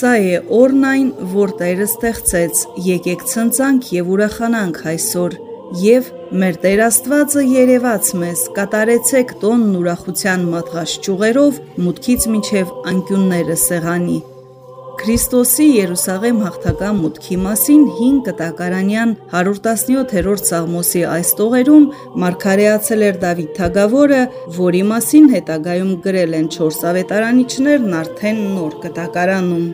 Սա է օրն այն, որ Տերը ստեղծեց, եկեք ցնծանք եւ ուրախանանք այսօր, եւ մեր Տեր Աստվածը երևաց մեզ, կատարեցեք տոնն ուրախության մատղաշ ճուղերով մուտքից մինչև անկյունները սեղանի։ Քրիստոսի Երուսաղեմ հաղթական մուտքի մասին 5 կտակարանյան 117-րդ Սաղմոսի այս տողերում մարգարեացել էր Դավիթ Թագավորը, որի մասին հետագայում գրել են 4 ավետարանիչներն արդեն նոր կտակարանում։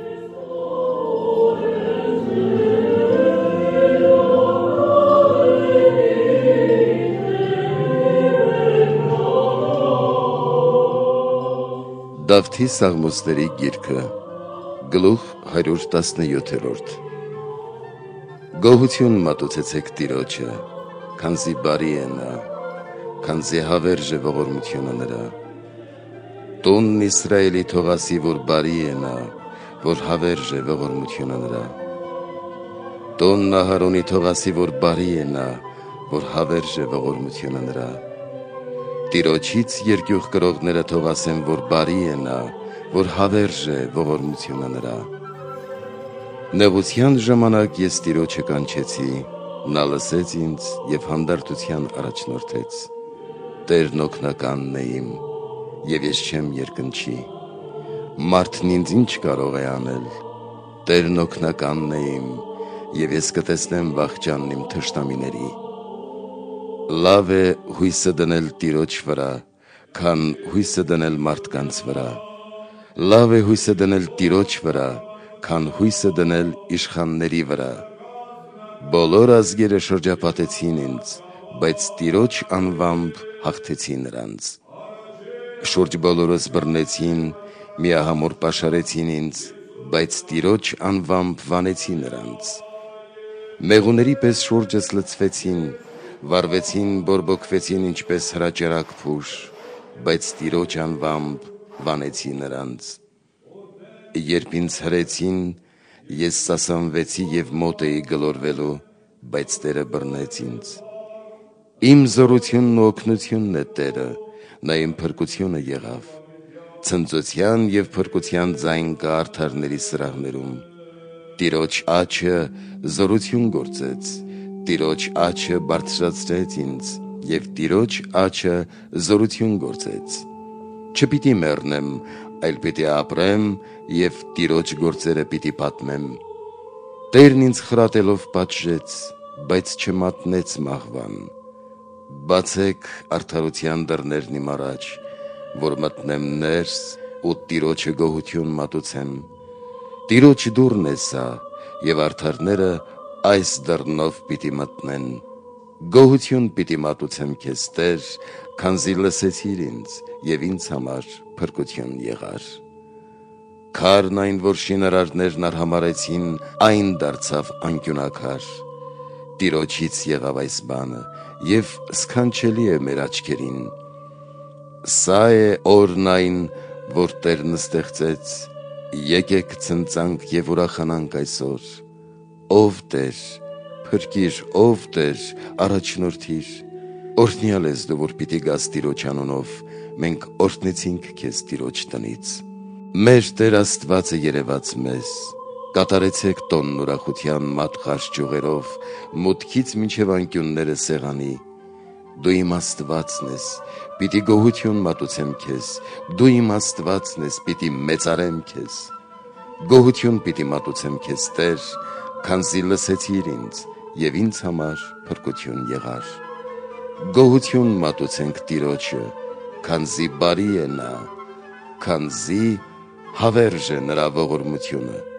Դավթի Սաղմոսների գիրքը գլուխ 117-րդ Գոհություն մատուցեցեք Տիրոջը, քանզի բարի է նա, քանզի հավերժ է ողորմությունը նրա։ Տունն Իսրայելի թողասի, որ բարի է նա, որ հավերժ է ողորմությունը նրա։ Տունն Ահարոնի թողասի, որ բարի է նա, որ հավերժ է ողորմությունը նրա։ Տիրոջից երկյուղ կրողները թող ասեն, որ բարի է նա, որ հավերժ է ողորմությունը նրա։ Նեղության ժամանակ ես Տիրոջը կանչեցի, նա լսեց ինձ եւ հանդարտության առաջնորդեց։ Տերն օգնականն է իմ, եւ ես չեմ երկնչի։ Մարդն ինձ ինչ կարող է անել։ Տերն օգնականն է իմ, եւ ես կտեսնեմ վախճանն իմ թշնամիների։ Լավ է հույսը դնել Տիրոջ վրա, քան հույսը դնել մարդկանց վրա։ Լավ է հույսը դնել Տիրոջ վրա, քան հույսը դնել իշխանների վրա։ Բոլոր ազգերը շրջապատեցին ինձ, բայց Տիրոջ անվամբ հաղթեցի նրանց։ Շուրջ բոլորս բռնեցին, միահամուր պաշարեցին ինձ, բայց Տիրոջ անվամբ վանեցի նրանց։ Մեղուների պես շուրջս լծվեցին, վարվեցին, բորբոքվեցին ինչպես հրաճարակ փուշ, բայց տիրոջ անվամբ վանեցի նրանց։ Երբ ինձ հրեցին, ես սասանվեցի եւ մոտ էի գլորվելու, բայց Տերը բռնեց ինձ։ Իմ զորությունն ու օգնությունն է Տերը, նա իմ փրկությունը եղավ։ Ցնծության եւ փրկության ձայն կա արդարների սրահներում։ Տիրոջ աչը զորություն գործեց Տիրոջ աչը բարձրացրեց ինձ, եւ Տիրոջ աչը զորություն գործեց։ Չպիտի մեռնեմ, այլ պիտի ապրեմ եւ Տիրոջ գործերը պիտի պատմեմ։ Տերն ինձ խրատելով պատժեց, բայց չմատնեց մահվան։ Բացեք արդարության դռներն իմ առաջ, որ մտնեմ ներս ու Տիրոջը գոհություն մատուցեմ։ Տիրոջ դուրն է սա, եւ արդարները այս դռնով պիտի մտնեն։ Գոհություն պիտի մատուցեմ քեզ Տեր, քանզի լսեցիր ինձ եւ ինձ համար փրկություն եղար։ Քարն այն, որ շինարարներն արհամարեցին, այն դարձավ անկյունակար։ Տիրոջից եղավ այս բանը եւ սքանչելի է մեր աչքերին։ Սա է օրն այն, որ Տերն ստեղծեց։ Եկեք ցնծանք եւ ուրախանանք այսօր Ով Տեր, փրկիր, ով Տեր, առաջնորդիր։ Օրհնյալ ես դու, որ պիտի գաս Տիրոջ անունով, մենք օրհնեցինք քեզ Տիրոջ տնից։ Մեր Տեր Աստվածը երևաց մեզ։ Կատարեցեք տոնն ուրախության մատխաշ ճյուղերով, մուտքից մինչև անկյունները սեղանի։ Դու իմ Աստվածն ես, պիտի գոհություն մատուցեմ քեզ։ Դու իմ Աստվածն ես, պիտի մեծարեմ քեզ։ Գոհություն պիտի մատուցեմ քեզ, Տեր, քանզի լսեցիր ինձ եւ ինձ համար փրկություն եղար։ Գոհություն մատուցենք Տիրոջը, քանզի բարի է նա, քանզի հավերժ է նրա ողորմությունը։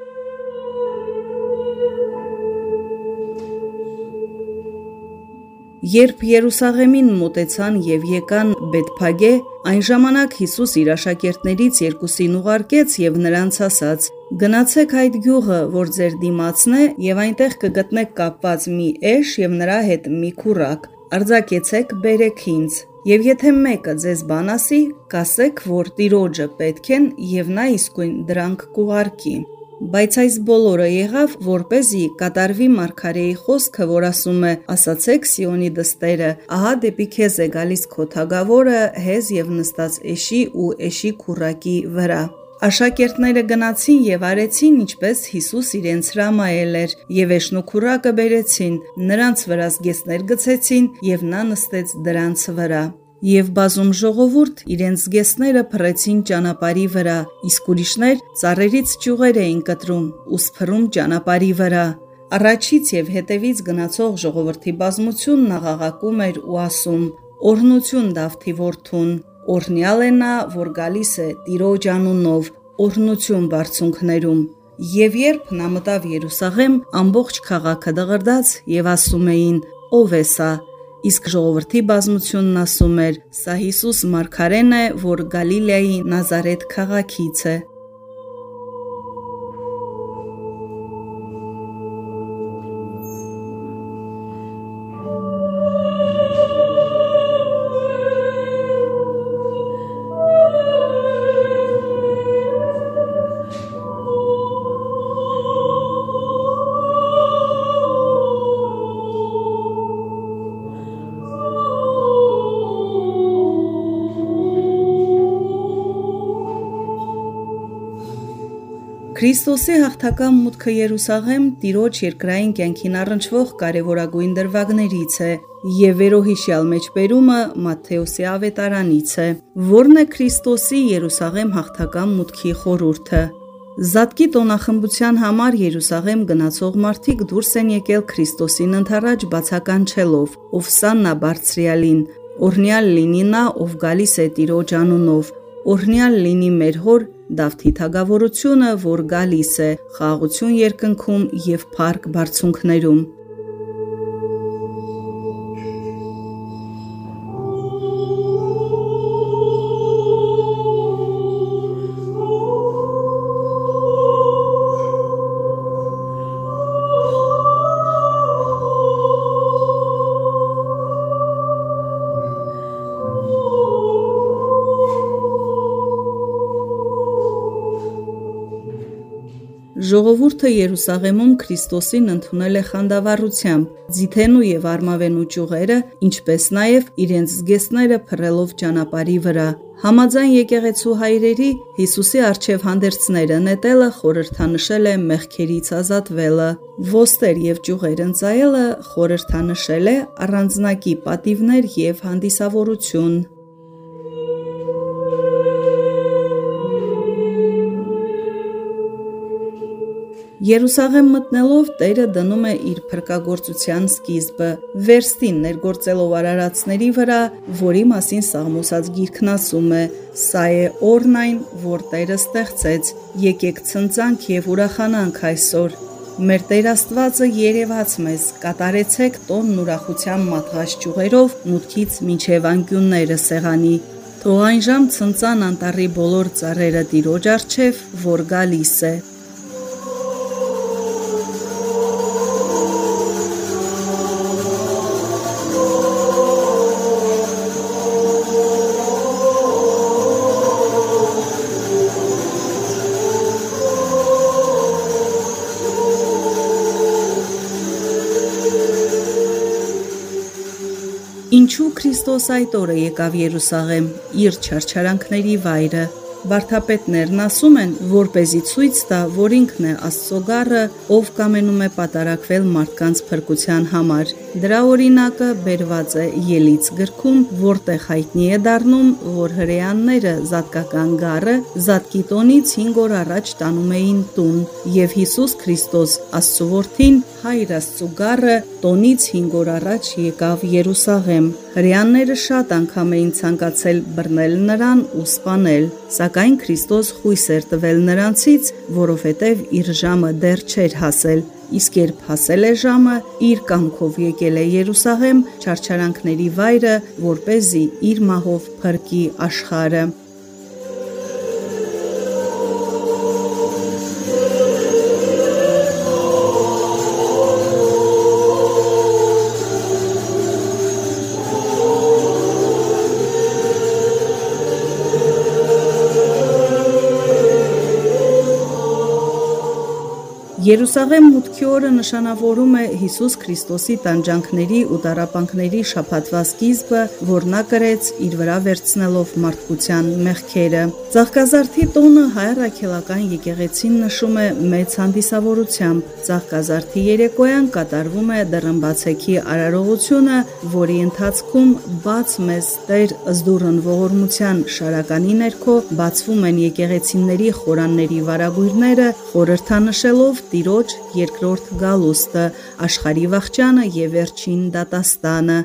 Երբ Երուսաղեմին մոտեցան եւ եկան Բեթփագե, այն ժամանակ Հիսուս իր աշակերտներից երկուսին ուղարկեց եւ նրանց ասաց. Գնացեք այդ գյուղը, որ ձեր դիմացն է, եւ այնտեղ կգտնեք կապված մի էշ եւ նրա հետ մի քուրակ։ Արձակեցեք բերեք ինձ։ Եվ եթե մեկը ձեզ բան ասի, կասեք, որ տիրոջը պետք են եւ նա իսկույն դրանք կուղարկի։ Բայց այս բոլորը եղավ, որ เป զի կատարվի Մարգարեի խոսքը, որ ասում է. «Ասացեք Սիոնի դստերը, ահա դեպի քեզ է գալիս քո թագավորը, հեզ եւ նստած էշի ու էշի քուրակի վրա»։ Աշակերտները գնացին եւ արեցին ինչպես Հիսուս իրենց հրամայել էր, եւ էշնուքուրակը բերեցին, նրանց վրա զգեստներ գցեցին եւ նա նստեց դրանց վրա։ Եվ բազում ժողովուրդ իրենց զգեսները փռեցին ճանապարհի վրա, իսկ ուրիշներ ծառերից ճյուղեր էին կտրում ու սփռում ճանապարհի վրա։ Առաջից եւ հետևից գնացող ժողովրդի բազմությունն աղաղակում էր ու ասում. «Օրհնություն Դավթի որդուն, օրհնյալ է նա, որ գալիս է Տիրոջ անունով, օրհնություն բարձունքներում»։ Եվ երբ նա մտավ Երուսաղեմ, ամբողջ քաղաքը դղրդաց եւ ասում էին. «Ո՞վ է սա» իսկ ժողովրդի բազմությունն ասում էր. «Սա Հիսուս Մարգարեն է, որ Գալիլեայի Նազարեթ քաղաքից է»։ Քրիստոսի հաղթական մուտքը Երուսաղեմ Տիրոջ երկրային կյանքին առնչվող կարևորագույն դրվագներից է եւ վերոհիշյալ մեջբերումը Մատթեոսի ավետարանից է, որն է Քրիստոսի Երուսաղեմ հաղթական մուտքի խորհուրդը։ Զատկի տոնախմբության համար Երուսաղեմ գնացող մարդիկ դուրս են եկել Քրիստոսին ընթരാճ բացականչելով. «Ով սաննա բարձրյալին, օրհնյալ լինի նա, ով գալիս է Տիրոջ անունով, օրհնյալ լինի մեր հոր Դավթի թագավորությունը, որ գալիս է խաղաղություն երկնքում եւ փառք բարձունքներում»։ Ժողովուրդը Երուսաղեմում Քրիստոսին ընդունել է խանդավառությամբ, ձիթենու եւ արմավենու ճյուղերը, ինչպես նաեւ իրենց զգեստները փռելով ճանապարհի վրա։ Համաձայն եկեղեցու հայրերի Հիսուսի արչև հանդերձները նետելը խորհրդանշել է մեղքերից ազատվելը։ Ոստեր եւ ճյուղեր ընծայելը խորհրդանշել է առանձնակի պատիվներ եւ հանդիսավորություն։ Երուսաղեմ մտնելով Տերը դնում է իր փրկagorցության սկիզբը, վերստին ներգործելով արարածների վրա, որի մասին Սաղմոսած գիրքն ասում է. «Սա է օրն այն, որ Տերը ստեղծեց, եկեք ցնծանք եւ ուրախանանք այսօր»։ Մեր Տեր Աստվածը երևաց մեզ, կատարեցեք տոնն ուրախության մատղաշ ճյուղերով մուտքից մինչև անկյունները սեղանի։ Թող այն ժամ ցնծան անտառի բոլոր ծառերը Տիրոջ առջև, որ գալիս է։ Ինչու Քրիստոս այդ օրը եկավ Երուսաղեմ, իր չարչարանքների վայրը։ Վարդապետներն ասում են, որ เป զի ցույց տա, որ ինքն է Աստծո գառը, ով կամենում է պատարակվել մարդկանց փրկության համար։ Դրա օրինակը բերված է Ելից գրքում, որտեղ հայտնի է դառնում, որ հրեանները զատկական գառը զատկի տոնից 5 օր առաջ տանում էին տուն, եւ Հիսուս Քրիստոս Աստծուորդին հայր Աստծու գառը տոնից 5 օր առաջ եկավ Երուսաղեմ։ Հրեանները շատ անգամ էին ցանկացել բռնել նրան ու սպանել, սակայն Քրիստոս խույս էր տվել նրանցից, որովհետև իր ժամը դեռ չէր հասել իսկ երբ հասել է ժամը, իր կամքով եկել է Երուսաղեմ, չարչարանքների վայրը, որ เป զի իր մահով փրկի աշխարը։ Երուսաղեմ մուտքի օրը նշանավորում է Հիսուս Քրիստոսի տանջանքների ու տառապանքների շաբաթվա սկիզբը, որ նա կրեց իր վրա վերցնելով մարդկության մեղքերը։ Ծաղկազարդի տոնը հայ ռաքելական եկեղեցին նշում է մեծ հանդիսավորությամբ։ Ծաղկազարդի երեկոյան կատարվում է դռնբացեքի արարողությունը, որի ընթացքում բաց մեզ Տեր ըզդուրն ողորմության շարականի ներքո բացվում են եկեղեցիների խորանների վարագույրները, խորհրդանշելով Տիրոջ երկրորդ գալուստը, աշխարի վախճանը եւ վերջին դատաստանը։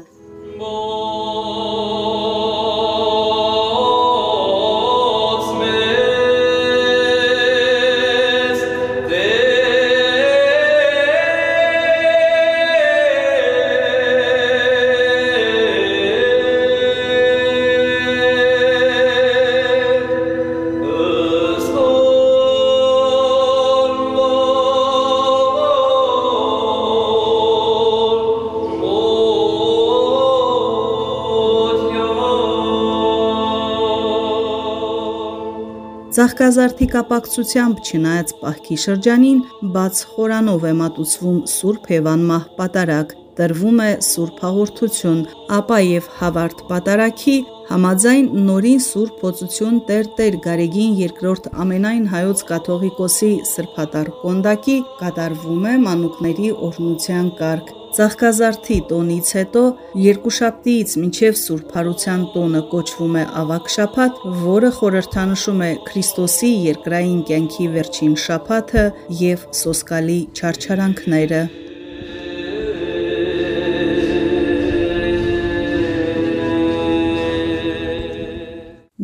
Ծաղկազարդի կապակցությամբ չնայած պահքի շրջանին, բաց խորանով է մատուցվում Սուրբ Հևան մահ պատարակ, տրվում է Սուրբ հաղորդություն, ապա եւ հավարդ պատարակի համաձայն նորին Սուրբ Պոծություն Տեր Տեր Գարեգին երկրորդ ամենայն հայոց կաթողիկոսի սրբատար կոնդակի կատարվում է մանուկների օրհնության կարգ Ծաղկազարդի տոնից հետո երկուշաբթիից մինչև Սուրբ Հարության տոնը կոչվում է Ավակ շաբաթ, որը խորհրդանշում է Քրիստոսի երկրային կյանքի վերջին շաբաթը եւ սոսկալի չարչարանքները։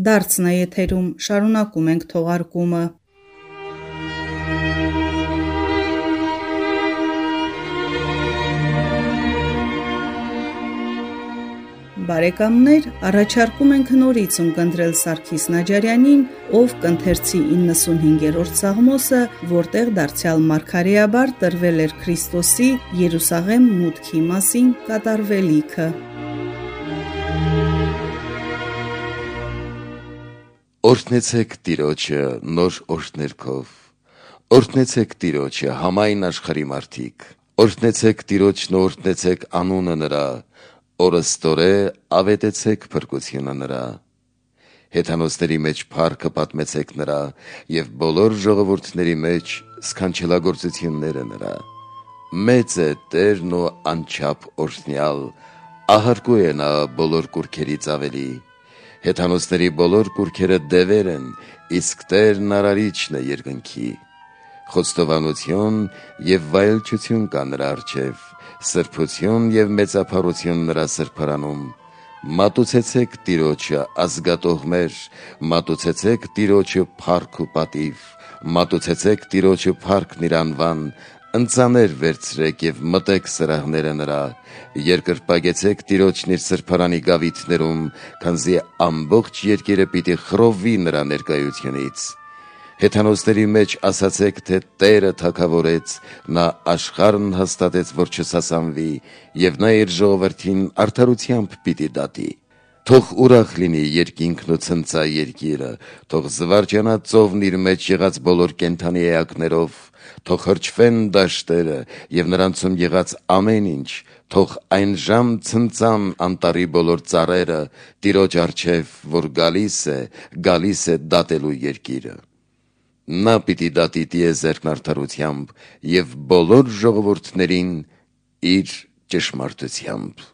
Դարձն է եթերում շարունակում ենք թողարկումը Բարեկամներ, առաջարկում ենք նորից ունկնդրել Սարգիս Նաջարյանին, ով կընթերցի 95-րդ Սաղմոսը, որտեղ դարձյալ Մարգարեաբար տրվել էր Քրիստոսի Երուսաղեմ մուտքի մասին կատարվելիքը։ Օրհնեցեք Տիրոջը նոր օրհներքով։ Օրհնեցեք Տիրոջը համայն աշխարհի մարդիկ։ Օրհնեցեք Տիրոջն, օրհնեցեք անունը նրա Օրստորե ավետեցեք փրկությունը նրա հեթանոսների մեջ փառքը պատմեցեք նրա եւ բոլոր ժողովուրդների մեջ սքանչելագործությունները նրա մեծ է Տերն ու անչափ օրհնյալ ահարկու է նա բոլոր կուրքերից ավելի հեթանոսների բոլոր կուրքերը դևեր են իսկ Տերն արարիչն է երկնքի խոստովանություն եւ վայելչություն կա նրա առջև սրբություն եւ մեծափառություն նրա սրբարանում մատուցեցեք Տիրոջը ազգատողներ մատուցեցեք Տիրոջը փառք ու պատիվ մատուցեցեք Տիրոջը փառքն իր անվան ընծաներ վերցրեք եւ մտեք սրահները նրա երկրպագեցեք Տիրոջն իր սրբարանի գավիթներում քանզի ամբողջ երկիրը պիտի խռովի նրա ներկայությունից Հեթանոսների մեջ ասացեք, թե Տերը թակավորեց, նա աշխարհն հաստատեց, որ չսասանվի, եւ նա իր ժողովրդին արդարությամբ պիտի դատի։ Թող ուրախ լինի երկինքն ու ցնծա երկիրը, թող զվարճանա ծովն իր մեջ եղած բոլոր կենթանի էակներով, թող հրճվեն դաշտերը եւ նրանցում եղած ամեն ինչ, թող այն ժամ ցնծան անտարի բոլոր ծառերը, տիրոջ արչև, որ գալիս է, գալիս է դատելու երկիրը։ Նա պիտի դատի տիեզերքն արդարությամբ եւ բոլոր ժողովուրդներին իր ճշմարտությամբ։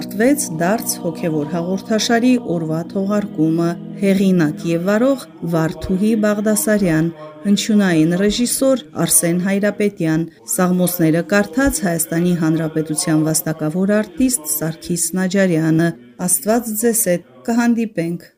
ավարտվեց դարձ հոգևոր հաղորդաշարի օրվա թողարկումը։ Հեղինակ եւ վարող Վարդուհի Բաղդասարյան, հնչյունային ռեժիսոր Արսեն Հայրապետյան, սաղմոսները կարդաց Հայաստանի Հանրապետության վաստակավոր արտիստ Սարգիս Նաջարյանը։ Աստված ձեզ հետ կհանդիպենք